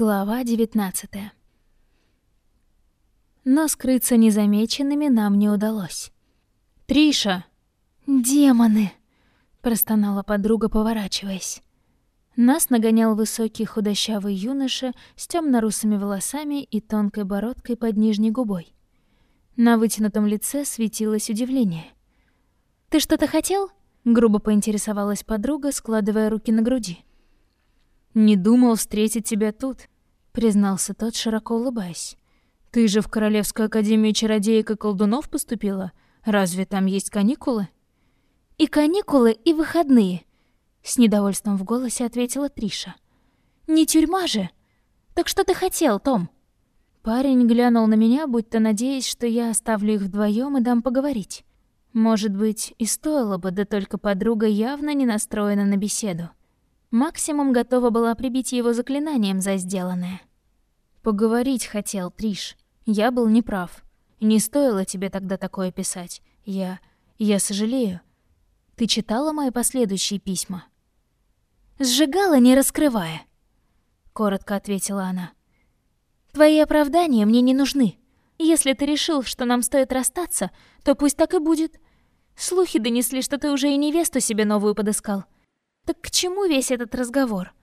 Глава 19 Но скрыться незамеченными нам не удалось. «Триша!» «Демоны!» — простонала подруга, поворачиваясь. Нас нагонял высокий худощавый юноша с темно-русыми волосами и тонкой бородкой под нижней губой. На вытянутом лице светилось удивление. «Ты что-то хотел?» — грубо поинтересовалась подруга, складывая руки на груди. «Не думал встретить тебя тут», — признался тот, широко улыбаясь. «Ты же в Королевскую академию чародеек и колдунов поступила? Разве там есть каникулы?» «И каникулы, и выходные», — с недовольством в голосе ответила Триша. «Не тюрьма же! Так что ты хотел, Том?» Парень глянул на меня, будто надеясь, что я оставлю их вдвоем и дам поговорить. Может быть, и стоило бы, да только подруга явно не настроена на беседу. Максимум готова была прибить его заклинанием за сделанное. «Поговорить хотел, Триш. Я был неправ. Не стоило тебе тогда такое писать. Я... я сожалею. Ты читала мои последующие письма?» «Сжигала, не раскрывая», — коротко ответила она. «Твои оправдания мне не нужны. Если ты решил, что нам стоит расстаться, то пусть так и будет. Слухи донесли, что ты уже и невесту себе новую подыскал. Так к чему весь этот разговор?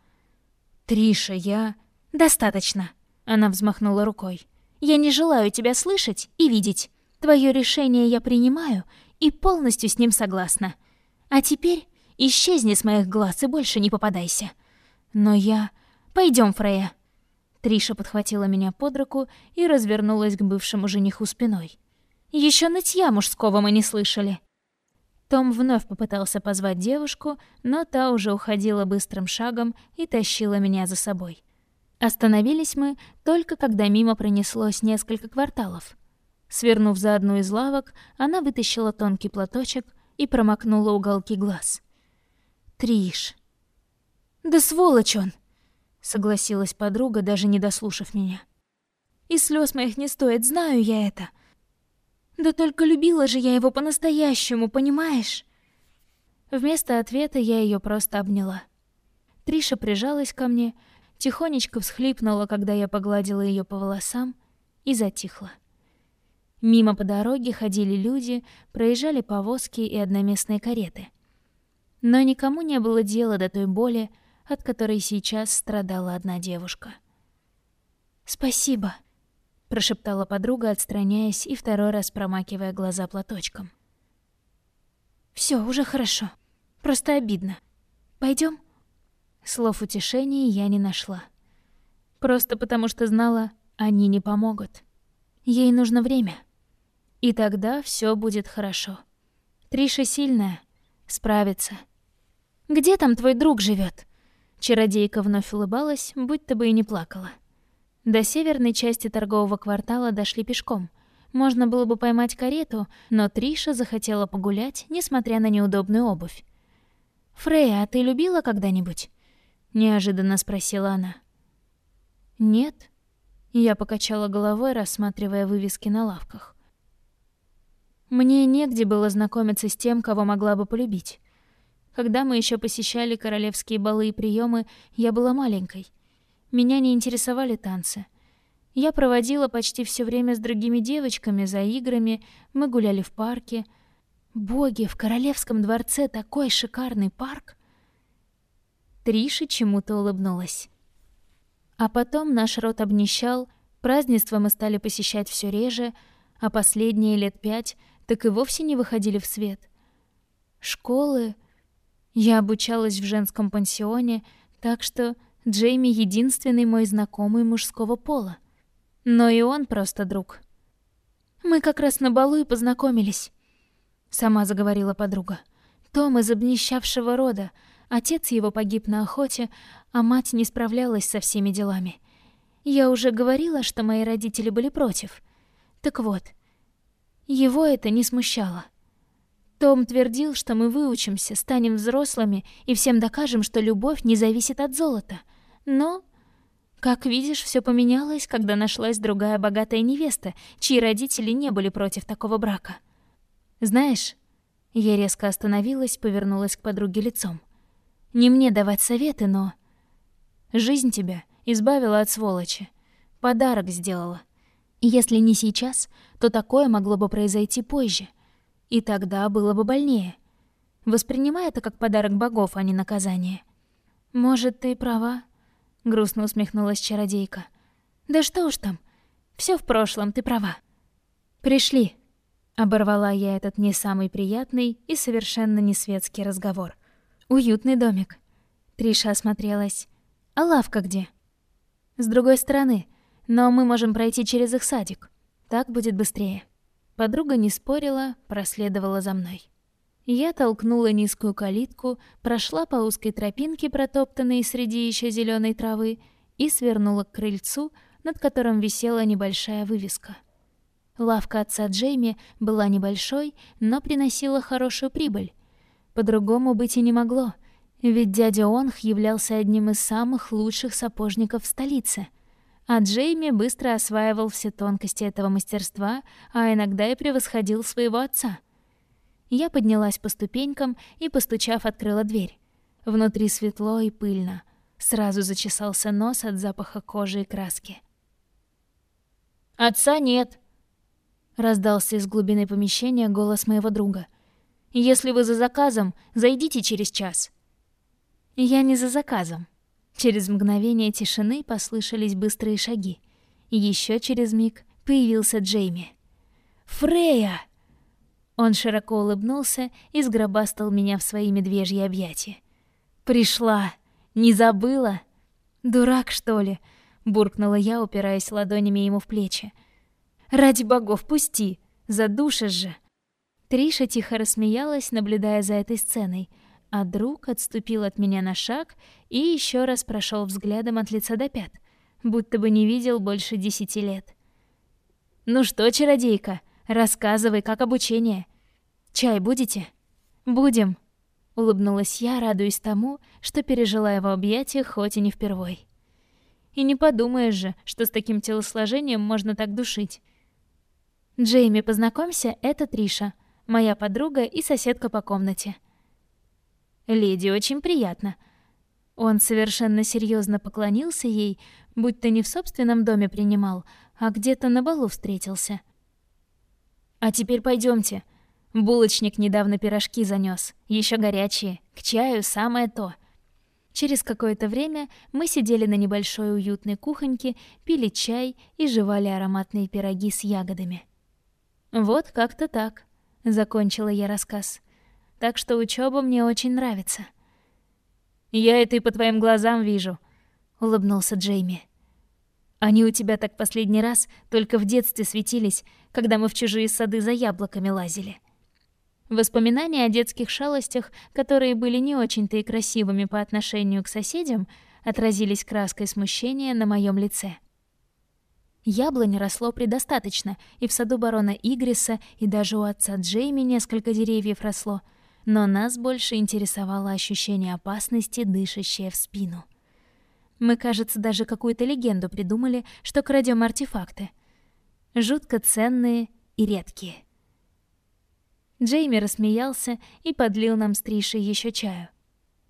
Триша, я... Достаточно. Она взмахнула рукой. Я не желаю тебя слышать и видеть. Твое решение я принимаю и полностью с ним согласна. А теперь исчезни с моих глаз и больше не попадайся. Но я... Пойдем, Фрея. Триша подхватила меня под руку и развернулась к бывшему жениху спиной. Еще нытья мужского мы не слышали. Том вновь попытался позвать девушку, но та уже уходила быстрым шагом и тащила меня за собой. Остановились мы только когда мимо пронеслось несколько кварталов. Свернув за одну из лавок, она вытащила тонкий платочек и промокнула уголки глаз. «Триш!» «Да сволочь он!» — согласилась подруга, даже не дослушав меня. «И слез моих не стоит, знаю я это. Да только любила же я его по-настоящему, понимаешь? Вместо ответа я ее просто обняла. Триша прижалась ко мне, тихонечко всхлипнула, когда я погладила ее по волосам, и затихла. Мимо по дороге ходили люди, проезжали повозки и одноместные кареты. Но никому не было дела до той боли, от которой сейчас страдала одна девушка. «Спасибо», прошептала подруга, отстраняясь и второй раз промакивая глаза платочком. Все, уже хорошо. Просто обидно. Пойдем? Слов утешения я не нашла. Просто потому что знала, они не помогут. Ей нужно время. И тогда все будет хорошо. Триша сильная, справится. Где там твой друг живет? Чародейка вновь улыбалась, будто бы и не плакала. До северной части торгового квартала дошли пешком. Можно было бы поймать карету, но Триша захотела погулять, несмотря на неудобную обувь. «Фрея, а ты любила когда-нибудь?» — неожиданно спросила она. «Нет». Я покачала головой, рассматривая вывески на лавках. Мне негде было знакомиться с тем, кого могла бы полюбить. Когда мы еще посещали королевские балы и приемы, я была маленькой — меня не интересовали танцы. Я проводила почти все время с другими девочками за играми, мы гуляли в парке. Боги, в королевском дворце такой шикарный парк. Триша чему-то улыбнулась. А потом наш род обнищал, празднества мы стали посещать все реже, а последние лет пять так и вовсе не выходили в свет. Школы... Я обучалась в женском пансионе, так что Джейми — единственный мой знакомый мужского пола. Но и он просто друг. «Мы как раз на балу и познакомились», — сама заговорила подруга. «Том из обнищавшего рода. Отец его погиб на охоте, а мать не справлялась со всеми делами. Я уже говорила, что мои родители были против. Так вот, его это не смущало. Том твердил, что мы выучимся, станем взрослыми и всем докажем, что любовь не зависит от золота — но, как видишь, все поменялось, когда нашлась другая богатая невеста, чьи родители не были против такого брака. Знаешь, я резко остановилась, повернулась к подруге лицом. Не мне давать советы, но жизнь тебя Избавила от сволочи. Подарок сделала. Если не сейчас, то такое могло бы произойти позже. И тогда было бы больнее. Воспринимай это как подарок богов, а не наказание. «Может, ты права?» — грустно усмехнулась чародейка. «Да что уж там. Все в прошлом, ты права». «Пришли», — оборвала я этот не самый приятный и совершенно не светский разговор. «Уютный домик». Триша осмотрелась. «А лавка где?» «С другой стороны, но мы можем пройти через их садик. Так будет быстрее». Подруга не спорила, проследовала за мной. Я толкнула низкую калитку, прошла по узкой тропинке, протоптанной среди еще зеленой травы, и свернула к крыльцу, над которым висела небольшая вывеска. Лавка отца Джейми была небольшой, но приносила хорошую прибыль. По-другому быть и не могло, ведь дядя Онх являлся одним из самых лучших сапожников в столице. А Джейми быстро осваивал все тонкости этого мастерства, а иногда и превосходил своего отца. Я поднялась по ступенькам и, постучав, открыла дверь. Внутри светло и пыльно. Сразу зачесался нос от запаха кожи и краски. «Отца нет!» Раздался из глубины помещения голос моего друга. «Если вы за заказом, зайдите через час». Я не за заказом. Через мгновение тишины послышались быстрые шаги. Еще через миг появился Джейми. «Фрея!» Он широко улыбнулся и сгробастал меня в свои медвежьи объятия. «Пришла! Не забыла?» «Дурак, что ли?» — буркнула я, упираясь ладонями ему в плечи. «Ради богов, пусти! Задушишь же!» Триша тихо рассмеялась, наблюдая за этой сценой, а друг отступил от меня на шаг и еще раз прошел взглядом от лица до пят, будто бы не видел больше десяти лет. «Ну что, чародейка, рассказывай, как обучение. Чай будете?» «Будем», — улыбнулась я, радуясь тому, что пережила его объятия, хоть и не впервой. И не подумаешь же, что с таким телосложением можно так душить. Джейми, познакомься, это Триша, моя подруга и соседка по комнате. Леди очень приятно. Он совершенно серьезно поклонился ей, будто не в собственном доме принимал, а где-то на балу встретился. А теперь пойдемте. Булочник недавно пирожки занес, еще горячие, к чаю самое то. Через какое-то время мы сидели на небольшой уютной кухоньке, пили чай и жевали ароматные пироги с ягодами. Вот как-то так, закончила я рассказ так что учеба мне очень нравится. Я это и по твоим глазам вижу, улыбнулся Джейми. Они у тебя так последний раз только в детстве светились, когда мы в чужие сады за яблоками лазили. Воспоминания о детских шалостях, которые были не очень-то и красивыми по отношению к соседям, отразились краской смущения на моем лице. Яблонь росло предостаточно, и в саду барона Игриса, и даже у отца Джейми несколько деревьев росло — но нас больше интересовало ощущение опасности, дышащее в спину. Мы, кажется, даже какую-то легенду придумали, что крадем артефакты. Жутко ценные и редкие. Джейми рассмеялся и подлил нам с Тришей еще чаю.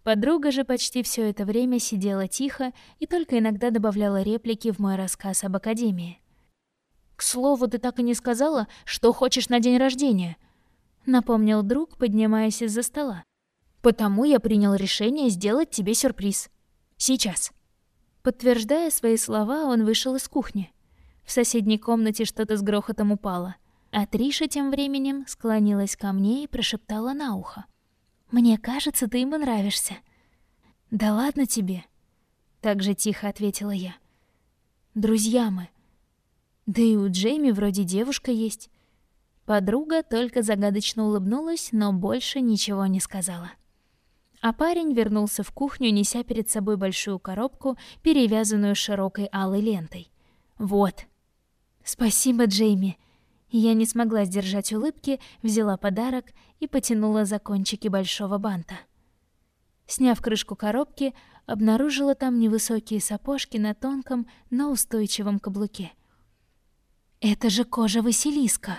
Подруга же почти все это время сидела тихо и только иногда добавляла реплики в мой рассказ об Академии. «К слову, ты так и не сказала, что хочешь на день рождения», напомнил друг, поднимаясь из-за стола. Потому я принял решение сделать тебе сюрприз. Сейчас. Подтверждая свои слова, он вышел из кухни. В соседней комнате что-то с грохотом упало, а Триша тем временем склонилась ко мне и прошептала на ухо: "Мне кажется, ты ему нравишься". "Да ладно тебе", так же тихо ответила я. "Друзья мы. Да и у Джейми вроде девушка есть. Подруга только загадочно улыбнулась, но больше ничего не сказала. А парень вернулся в кухню, неся перед собой большую коробку, перевязанную широкой алой лентой. Вот. Спасибо, Джейми. Я не смогла сдержать улыбки, взяла подарок и потянула за кончики большого банта. Сняв крышку коробки, обнаружила там невысокие сапожки на тонком, но устойчивом каблуке. Это же кожа Василиска.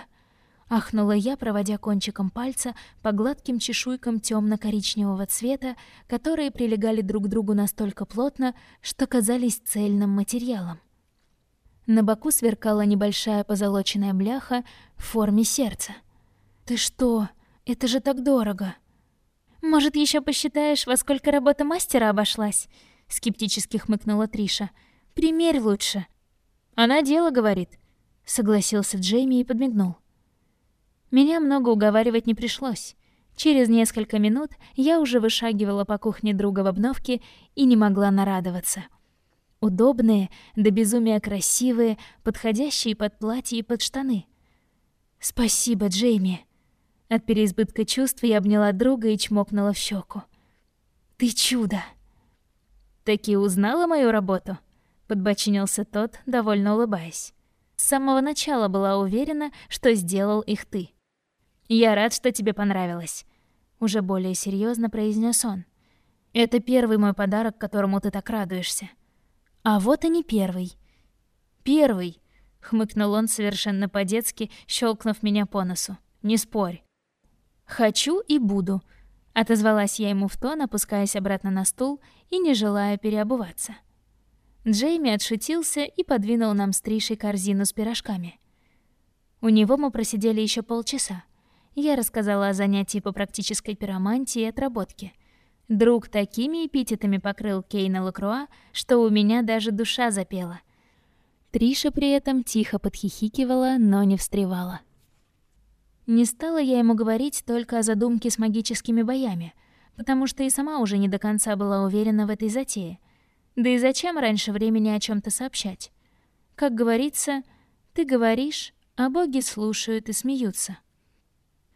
Ахнула я, проводя кончиком пальца по гладким чешуйкам темно-коричневого цвета, которые прилегали друг к другу настолько плотно, что казались цельным материалом. На боку сверкала небольшая позолоченная бляха в форме сердца. «Ты что? Это же так дорого!» «Может, еще посчитаешь, во сколько работа мастера обошлась?» — скептически хмыкнула Триша. «Примерь лучше». «Она дело говорит», — согласился Джейми и подмигнул. Меня много уговаривать не пришлось. Через несколько минут я уже вышагивала по кухне друга в обновке и не могла нарадоваться. Удобные, до безумия красивые, подходящие под платье и под штаны. «Спасибо, Джейми!» От переизбытка чувств я обняла друга и чмокнула в щеку. «Ты чудо!» «Таки узнала мою работу?» — подбочинился тот, довольно улыбаясь. «С самого начала была уверена, что сделал их ты». «Я рад, что тебе понравилось», — уже более серьезно произнес он. «Это первый мой подарок, которому ты так радуешься». «А вот и не первый». «Первый», — хмыкнул он совершенно по-детски, щелкнув меня по носу. «Не спорь». «Хочу и буду», — отозвалась я ему в тон, опускаясь обратно на стул и не желая переобуваться. Джейми отшутился и подвинул нам с Тришей корзину с пирожками. У него мы просидели еще полчаса. Я рассказала о занятии по практической пиромантии и отработке. Друг такими эпитетами покрыл Кейна Лакруа, что у меня даже душа запела. Триша при этом тихо подхихикивала, но не встревала. Не стала я ему говорить только о задумке с магическими боями, потому что и сама уже не до конца была уверена в этой затее. Да и зачем раньше времени о чем то сообщать? Как говорится, ты говоришь, а боги слушают и смеются.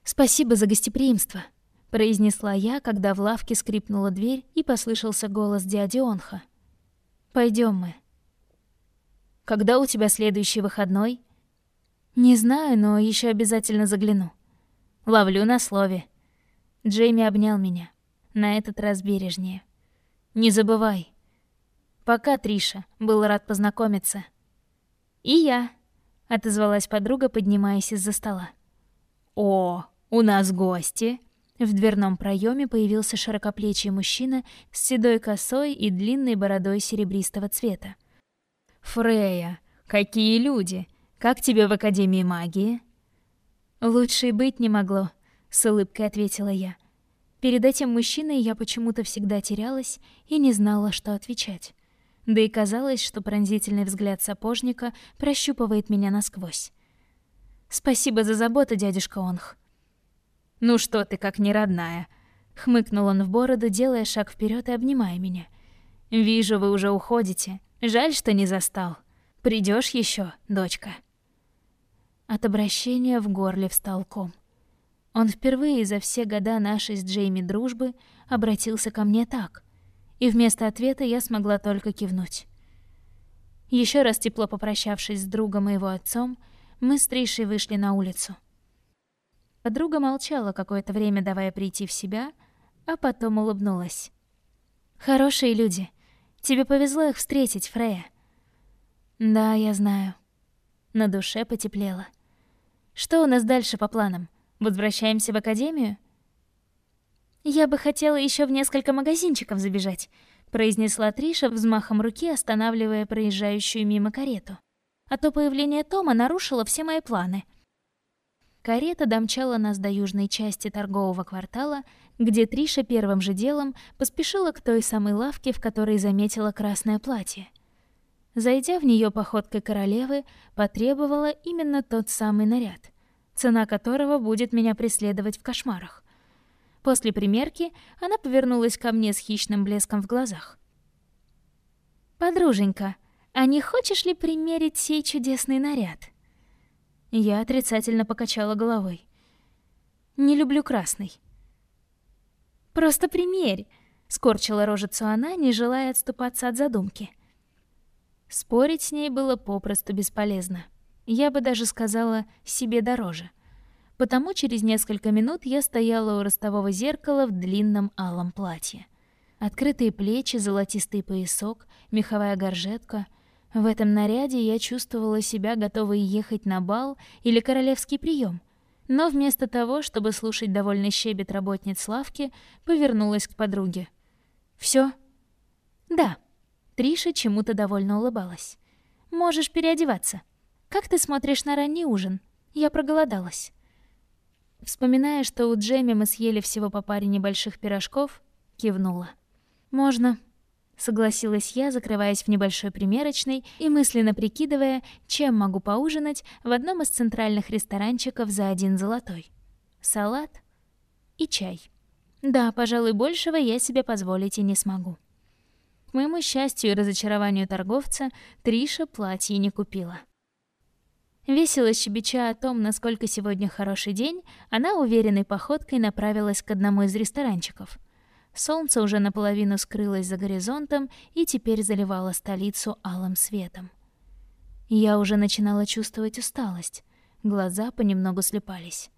«Спасибо за гостеприимство», — произнесла я, когда в лавке скрипнула дверь и послышался голос дяди Онха. Пойдем мы». «Когда у тебя следующий выходной?» «Не знаю, но еще обязательно загляну». «Ловлю на слове». Джейми обнял меня, на этот раз бережнее. «Не забывай». «Пока, Триша, был рад познакомиться». «И я», — отозвалась подруга, поднимаясь из-за стола. «О, у нас гости!» В дверном проеме появился широкоплечий мужчина с седой косой и длинной бородой серебристого цвета. «Фрея, какие люди! Как тебе в Академии магии?» «Лучше быть не могло», — с улыбкой ответила я. Перед этим мужчиной я почему-то всегда терялась и не знала, что отвечать. Да и казалось, что пронзительный взгляд сапожника прощупывает меня насквозь. Спасибо за заботу, дядюшка Онх. Ну что ты, как не родная? Хмыкнул он в бороду, делая шаг вперед и обнимая меня. Вижу, вы уже уходите. Жаль, что не застал. Придешь еще, дочка. От обращения в горле встал ком. Он впервые за все года нашей с Джейми дружбы обратился ко мне так, и вместо ответа я смогла только кивнуть. Еще раз тепло попрощавшись с другом и его отцом, мы с Тришей вышли на улицу. Подруга молчала какое-то время, давая прийти в себя, а потом улыбнулась. «Хорошие люди. Тебе повезло их встретить, Фрея». «Да, я знаю». На душе потеплело. «Что у нас дальше по планам? Возвращаемся в академию?» «Я бы хотела еще в несколько магазинчиков забежать», произнесла Триша взмахом руки, останавливая проезжающую мимо карету а то появление Тома нарушило все мои планы. Карета домчала нас до южной части торгового квартала, где Триша первым же делом поспешила к той самой лавке, в которой заметила красное платье. Зайдя в нее походкой королевы, потребовала именно тот самый наряд, цена которого будет меня преследовать в кошмарах. После примерки она повернулась ко мне с хищным блеском в глазах. «Подруженька, а не хочешь ли примерить сей чудесный наряд?» Я отрицательно покачала головой. «Не люблю красный». «Просто примерь!» — скорчила рожицу она, не желая отступаться от задумки. Спорить с ней было попросту бесполезно. Я бы даже сказала «себе дороже». Потому через несколько минут я стояла у ростового зеркала в длинном алом платье. Открытые плечи, золотистый поясок, меховая горжетка — в этом наряде я чувствовала себя готовой ехать на бал или королевский прием. но вместо того, чтобы слушать довольный щебет работниц лавки, повернулась к подруге. Все? Да. Триша чему-то довольно улыбалась. Можешь переодеваться. Как ты смотришь на ранний ужин? Я проголодалась. Вспоминая, что у Джемми мы съели всего по паре небольших пирожков, кивнула. Можно, согласилась я, закрываясь в небольшой примерочной и мысленно прикидывая, чем могу поужинать в одном из центральных ресторанчиков за один золотой. Салат и чай. Да, пожалуй, большего я себе позволить и не смогу. К моему счастью и разочарованию торговца, Триша платье не купила. Весело щебеча о том, насколько сегодня хороший день, она уверенной походкой направилась к одному из ресторанчиков. Солнце уже наполовину скрылось за горизонтом и теперь заливало столицу алым светом. Я уже начинала чувствовать усталость, глаза понемногу слепались.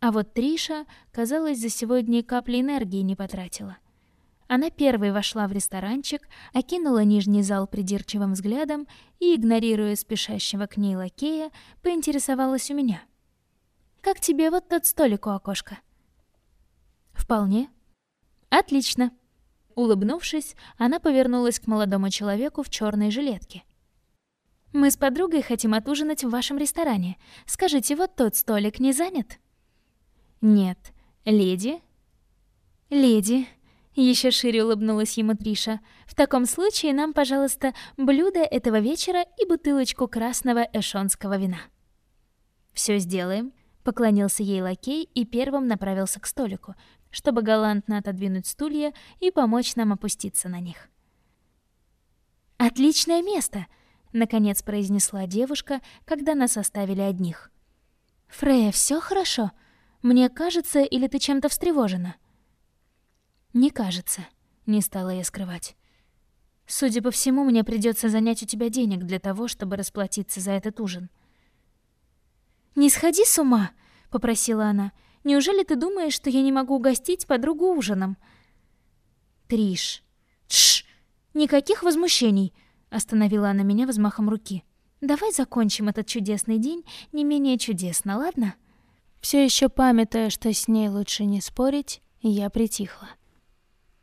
А вот Триша, казалось, за сегодня капли энергии не потратила — она первой вошла в ресторанчик, окинула нижний зал придирчивым взглядом и, игнорируя спешащего к ней лакея, поинтересовалась у меня. «Как тебе вот тот столик у окошка?» «Вполне». «Отлично». Улыбнувшись, она повернулась к молодому человеку в черной жилетке. «Мы с подругой хотим отужинать в вашем ресторане. Скажите, вот тот столик не занят?» «Нет. Леди?» «Леди», еще шире улыбнулась ему Триша. «В таком случае нам, пожалуйста, блюдо этого вечера и бутылочку красного эшонского вина». «Все сделаем», — поклонился ей лакей и первым направился к столику, чтобы галантно отодвинуть стулья и помочь нам опуститься на них. «Отличное место!» — наконец произнесла девушка, когда нас оставили одних. «Фрея, все хорошо? Мне кажется, или ты чем-то встревожена?» «Не кажется», — не стала я скрывать. «Судя по всему, мне придется занять у тебя денег для того, чтобы расплатиться за этот ужин». «Не сходи с ума», — попросила она. «Неужели ты думаешь, что я не могу угостить подругу ужином?» «Триш». «Тш! Никаких возмущений!» — остановила она меня взмахом руки. «Давай закончим этот чудесный день не менее чудесно, ладно?» Все еще памятая, что с ней лучше не спорить, я притихла.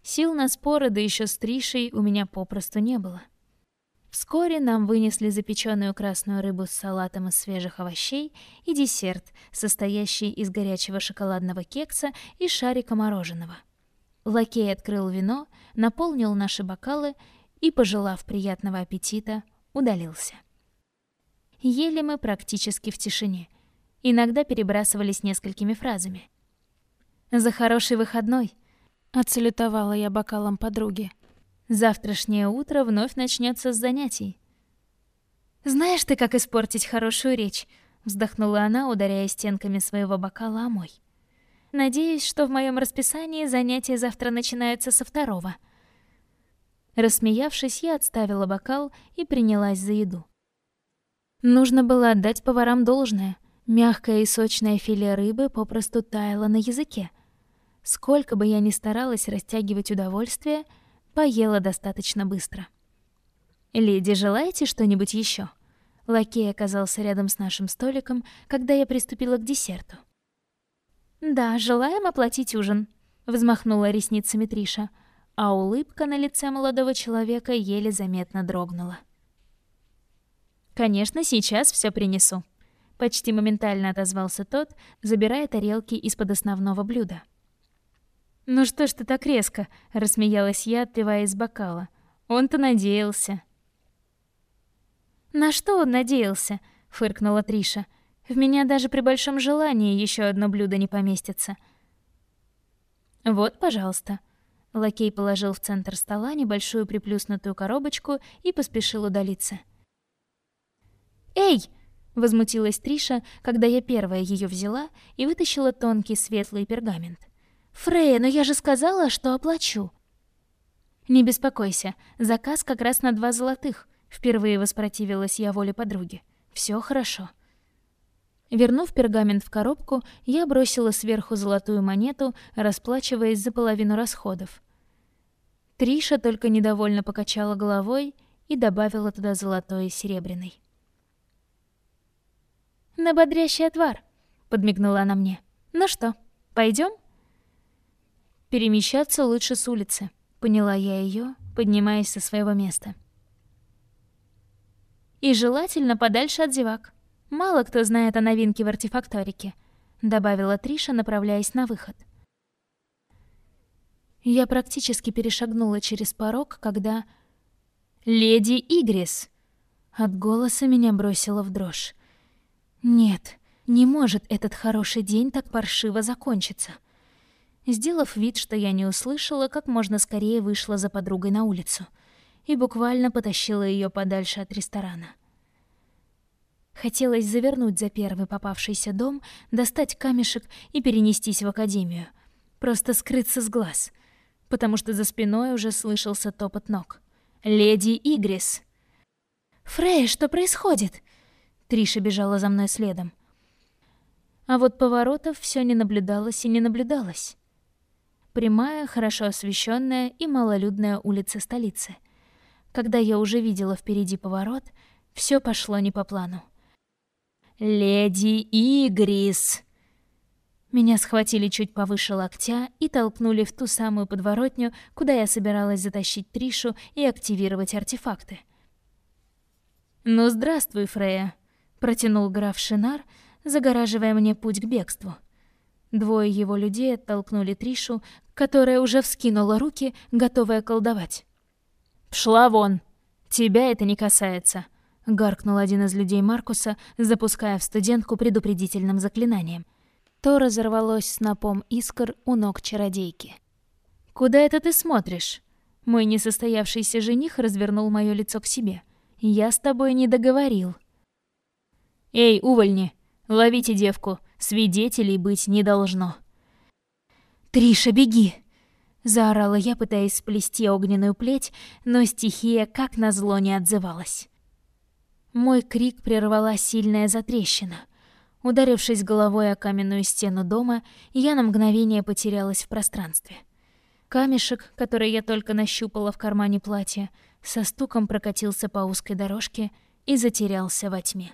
Сил на споры, да еще с Тришей, у меня попросту не было. Вскоре нам вынесли запеченную красную рыбу с салатом из свежих овощей и десерт, состоящий из горячего шоколадного кекса и шарика мороженого. Лакей открыл вино, наполнил наши бокалы и, пожелав приятного аппетита, удалился. Ели мы практически в тишине. Иногда перебрасывались несколькими фразами. «За хороший выходной!» Отсалютовала я бокалом подруги. Завтрашнее утро вновь начнется с занятий. «Знаешь ты, как испортить хорошую речь?» Вздохнула она, ударяя стенками своего бокала о мой. «Надеюсь, что в моем расписании занятия завтра начинаются со второго». Рассмеявшись, я отставила бокал и принялась за еду. Нужно было отдать поварам должное. Мягкое и сочное филе рыбы попросту таяло на языке. Сколько бы я ни старалась растягивать удовольствие, поела достаточно быстро. «Леди, желаете что-нибудь еще? Лакей оказался рядом с нашим столиком, когда я приступила к десерту. «Да, желаем оплатить ужин», — взмахнула ресницами Триша, а улыбка на лице молодого человека еле заметно дрогнула. «Конечно, сейчас все принесу», — почти моментально отозвался тот, забирая тарелки из-под основного блюда. «Ну что ж ты так резко?» — рассмеялась я, отпивая из бокала. «Он-то надеялся». «На что он надеялся?» — фыркнула Триша. «В меня даже при большом желании еще одно блюдо не поместится». «Вот, пожалуйста». Лакей положил в центр стола небольшую приплюснутую коробочку и поспешил удалиться. «Эй!» — возмутилась Триша, когда я первая ее взяла и вытащила тонкий светлый пергамент. «Фрея, но я же сказала, что оплачу». «Не беспокойся, заказ как раз на два золотых», — впервые воспротивилась я воле подруги. «Все хорошо». Вернув пергамент в коробку, я бросила сверху золотую монету, расплачиваясь за половину расходов. Триша только недовольно покачала головой и добавила туда золотой и серебряный. «На бодрящий отвар», подмигнула она мне. «Ну что, пойдем? «Перемещаться лучше с улицы», — поняла я ее, поднимаясь со своего места. «И желательно подальше от зевак. Мало кто знает о новинке в артефакторике», — добавила Триша, направляясь на выход. Я практически перешагнула через порог, когда... «Леди Игрис!» От голоса меня бросило в дрожь. «Нет, не может этот хороший день так паршиво закончиться». Сделав вид, что я не услышала, как можно скорее вышла за подругой на улицу и буквально потащила ее подальше от ресторана. Хотелось завернуть за первый попавшийся дом, достать камешек и перенестись в академию. Просто скрыться с глаз — потому что за спиной уже слышался топот ног. «Леди Игрис!» «Фрей, что происходит?» Триша бежала за мной следом. А вот поворотов все не наблюдалось и не наблюдалось. Прямая, хорошо освещенная и малолюдная улица столицы. Когда я уже видела впереди поворот, все пошло не по плану. «Леди Игрис!» Меня схватили чуть повыше локтя и толкнули в ту самую подворотню, куда я собиралась затащить Тришу и активировать артефакты. «Ну, здравствуй, Фрея», — протянул граф Шинар, загораживая мне путь к бегству. Двое его людей оттолкнули Тришу, которая уже вскинула руки, готовая колдовать. «Пшла вон! Тебя это не касается!» — гаркнул один из людей Маркуса, запуская в студентку предупредительным заклинанием то разорвалось снопом искр у ног чародейки. «Куда это ты смотришь?» Мой несостоявшийся жених развернул мое лицо к себе. «Я с тобой не договорил». «Эй, увольни! Ловите девку! Свидетелей быть не должно!» «Триша, беги!» Заорала я, пытаясь сплести огненную плеть, но стихия как назло не отзывалась. Мой крик прервала сильная затрещина — Ударившись головой о каменную стену дома, я на мгновение потерялась в пространстве. Камешек, который я только нащупала в кармане платья, со стуком прокатился по узкой дорожке и затерялся во тьме.